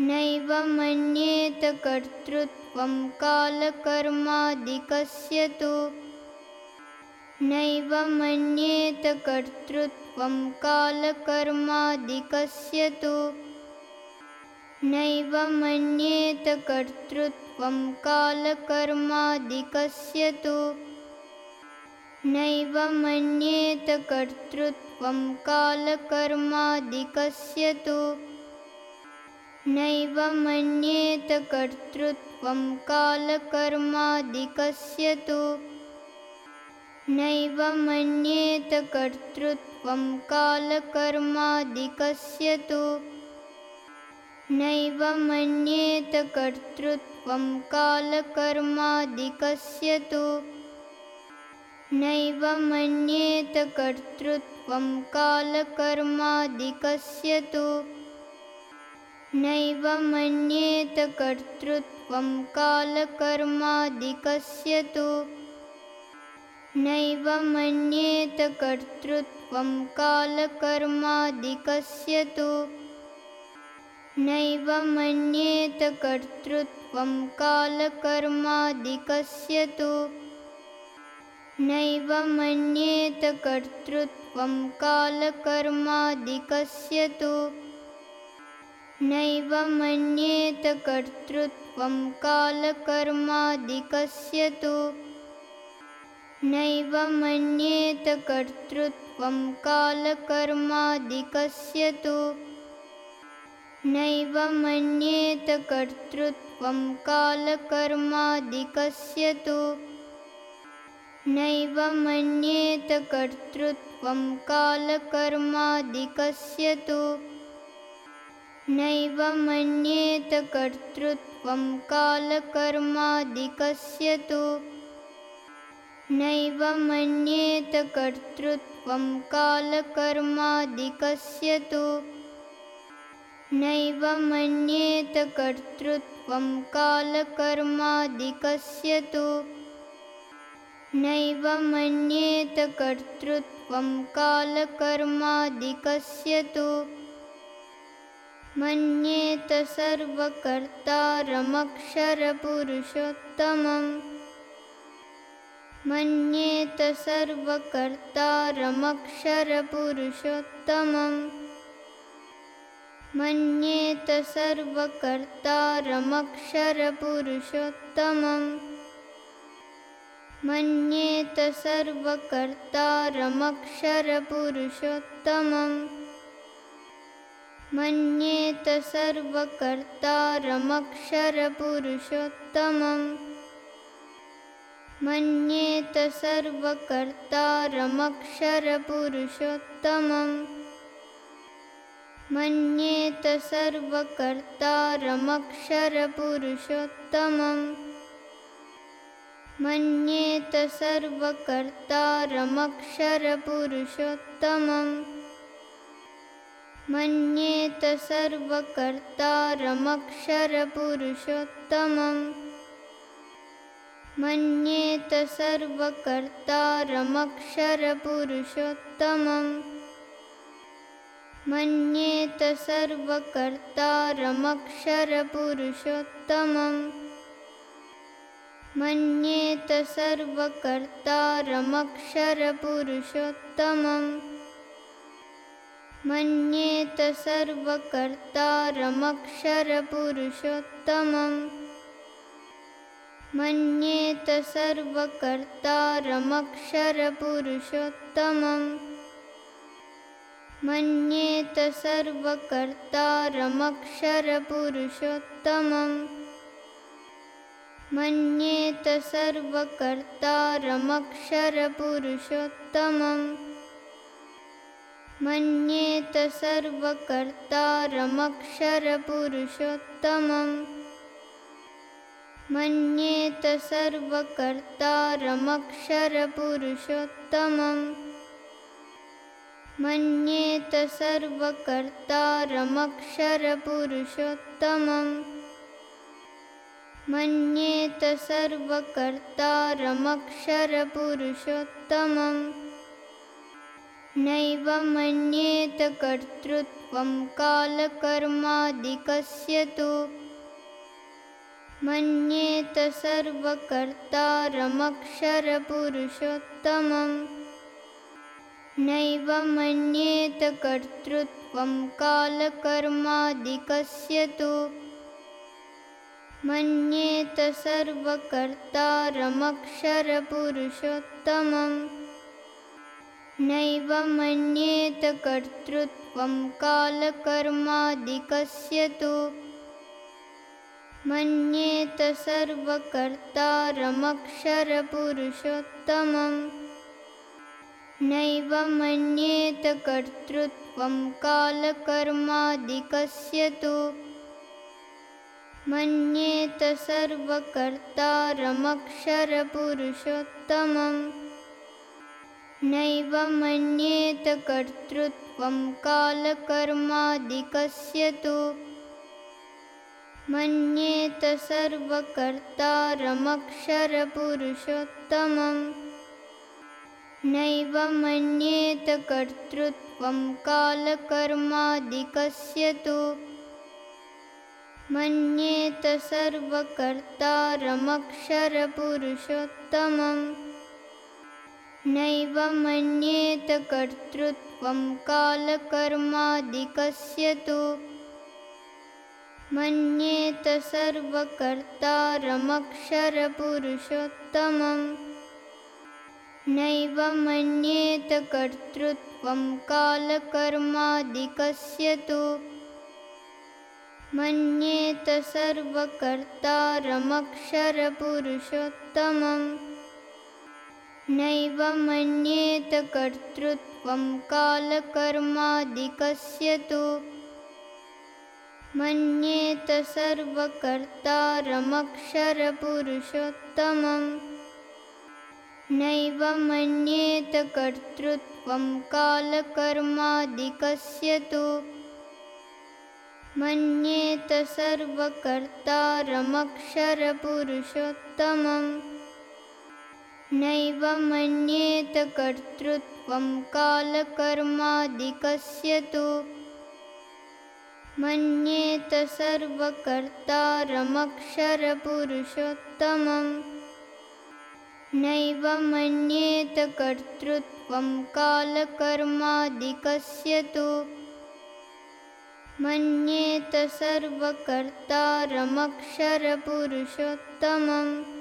नैव मन्येत कर्तृत्वं कालकर्मादिकस्य तु। नैव मन्येत कर्तृत्वं कालकर्मादिकस्य तु। नैव मन्येत कर्तृत्वं कालकर्मादिकस्य तु। नैव मन्येत कर्तृत्वं कालकर्मादिकस्य तु नैव मन्येत कर्तृत्वं कालकर्मादिकस्य तु। नैव मन्येत कर्तृत्वं कालकर्मादिकस्य तु। नैव मन्येत कर्तृत्वं कालकर्मादिकस्य तु। नैव मन्येत कर्तृत्वं कालकर्मादिकस्य तु नैव मन्येत कर्तृत्वं कालकर्मादिकस्य तु। नैव मन्येत कर्तृत्वं कालकर्मादिकस्य तु। नैव मन्येत कर्तृत्वं कालकर्मादिकस्य तु। नैव मन्येत कर्तृत्वं कालकर्मादिकस्य तु नैव मन्येत कर्तृत्वं कालकर्मादिकस्य तु। नैव मन्येत कर्तृत्वं कालकर्मादिकस्य तु। नैव मन्येत कर्तृत्वं कालकर्मादिकस्य तु। नैव मन्येत कर्तृत्वं कालकर्मादिकस्य तु नैव मन्येत कर्तृत्वं कालकर्मादिकस्य तु। नैव मन्येत कर्तृत्वं कालकर्मादिकस्य तु। नैव मन्येत कर्तृत्वं कालकर्मादिकस्य तु। नैव मन्येत कर्तृत्वं कालकर्मादिकस्य तु मन्येत सर्वकर्तारमक्षरपुरुषोत्तमम् मन्येत सर्वकर्तारमक्षरपुरुषोत्तमम् मन्येत सर्वकर्तारमक्षरपुरुषोत्तमम् मन्येत सर्वकर्तारमक्षरपुरुषोत्तमम् मन्येत सर्वकर्तारमक्षरपुरुषोत्तमम् मन्येत सर्वकर्तारमक्षरपुरुषोत्तमम् मन्येत सर्वकर्तारमक्षरपुरुषोत्तमम् मन्येत सर्वकर्तारमक्षरपुरुषोत्तमम् मन्येत सर्वकर्तारमक्षरपुरुषोत्तमम् मन्येत सर्वकर्तारमक्षरपुरुषोत्तमम् मन्येत सर्वकर्तारमक्षरपुरुषोत्तमम् मन्येत सर्वकर्तारमक्षरपुरुषोत्तमम् मन्येत सर्वकर्तारमक्षरपुरुषोत्तमम् मन्येत सर्वकर्तारमक्षरपुरुषोत्तमम् मन्येत सर्वकर्तारमक्षरपुरुषोत्तमम् मन्येत सर्वकर्तारमक्षरपुरुषोत्तमम् मन्येत सर्वकर्तारमक्षरपुरुषोत्तमम् मन्येत सर्वकर्तारमक्षरपुरुषोत्तमम् मन्येत सर्वकर्तारमक्षरपुरुषोत्तमम् मन्येत सर्वकर्तारमक्षरपुरुषोत्तमम् नैव मन्येत कर्तृत्वं कालकर्मादिकस्य तु। मन्येत सर्वकर्तारमक्षरपुरुषोत्तमम्। नैव मन्येत कर्तृत्वं कालकर्मादिकस्य तु। मन्येत सर्वकर्तारमक्षरपुरुषोत्तमम् नैव मन्येत कर्तृत्वं कालकर्मादिकस्य तु। मन्येत सर्वकर्तारमक्षरपुरुषोत्तमम्। नैव मन्येत कर्तृत्वं कालकर्मादिकस्य तु। मन्येत सर्वकर्तारमक्षरपुरुषोत्तमम् नैव मन्येत कर्तृत्वं कालकर्मादिकस्य तु। मन्येत सर्वकर्तारमक्षरपुरुषोत्तमम्। नैव मन्येत कर्तृत्वं कालकर्मादिकस्य तु। मन्येत सर्वकर्तारमक्षरपुरुषोत्तमम् नैव मन्येत कर्तृत्वं कालकर्मादिकस्य तु। मन्येत सर्वकर्तारमक्षरपुरुषोत्तमम्। नैव मन्येत कर्तृत्वं कालकर्मादिकस्य तु। मन्येत सर्वकर्तारमक्षरपुरुषोत्तमम् नैव मन्येत कर्तृत्वं कालकर्मादिकस्य तु। मन्येत सर्वकर्तारमक्षरपुरुषोत्तमम् नैव मन्येत कर्तृत्वं कालकर्मादिकस्य तु। मन्येत सर्वकर्तारमक्षरपुरुषोत्तमम् नैव मन्येत कर्तृत्वं कालकर्मादिकस्य तु। मन्येत सर्वकर्तारमक्षरपुरुषोत्तमम्। नैव मन्येत कर्तृत्वं कालकर्मादिकस्य तु। मन्येत सर्वकर्तारमक्षरपुरुषोत्तमम्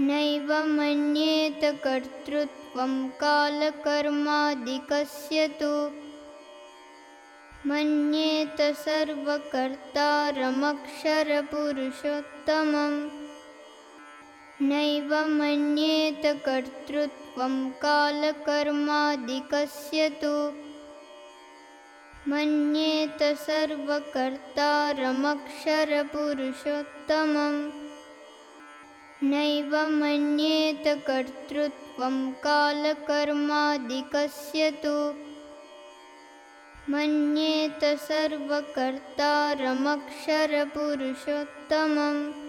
नैव मन्येत कर्तृत्वं कालकर्मादिकस्य तु। मन्येत सर्वकर्तारमक्षरपुरुषोत्तमम्। नैव मन्येत कर्तृत्वं कालकर्मादिकस्य तु। मन्येत सर्वकर्तारमक्षरपुरुषोत्तमम् नैव मन्येत कर्तृत्वं कालकर्मादिकस्य तु। मन्येत सर्वकर्तारमक्षरपुरुषोत्तमम्